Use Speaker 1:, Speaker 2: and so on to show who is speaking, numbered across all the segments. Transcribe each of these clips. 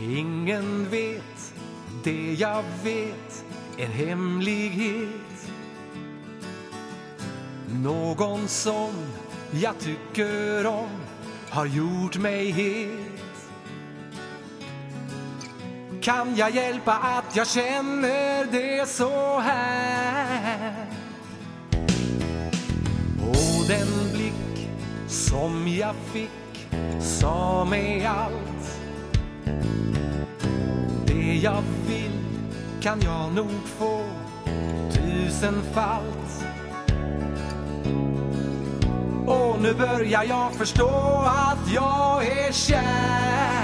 Speaker 1: Ingen vet det jag vet, en hemlighet. Någon som jag tycker om har gjort mig het. Kan jag hjälpa att jag känner det så här? Och den blick som jag fick sa mig allt. Jag vill kan jag nog få tusenfalt. Och nu börjar jag förstå att jag är kär.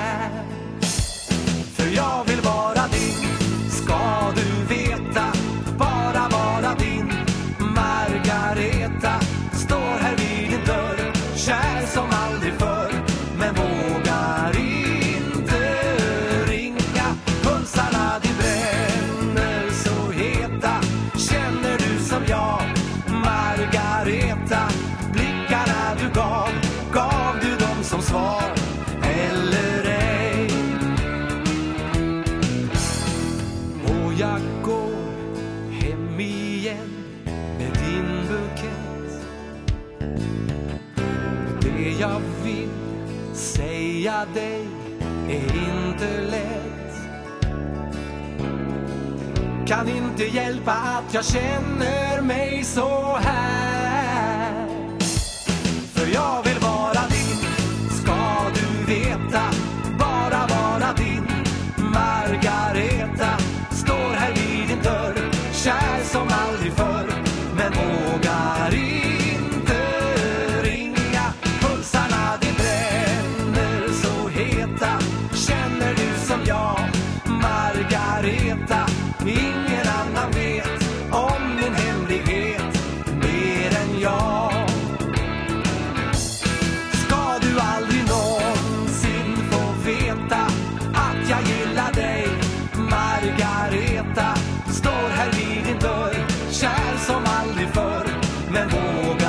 Speaker 1: Jag vill säga dig är inte lätt. Kan inte hjälpa att jag känner mig så här. Känner du som jag? Margareta Ingen annan vet om din hemlighet Mer än jag. Ska du aldrig någonsin få veta att jag gillar dig? Margareta Står här vid din dörr, kär som aldrig förr. Men vågar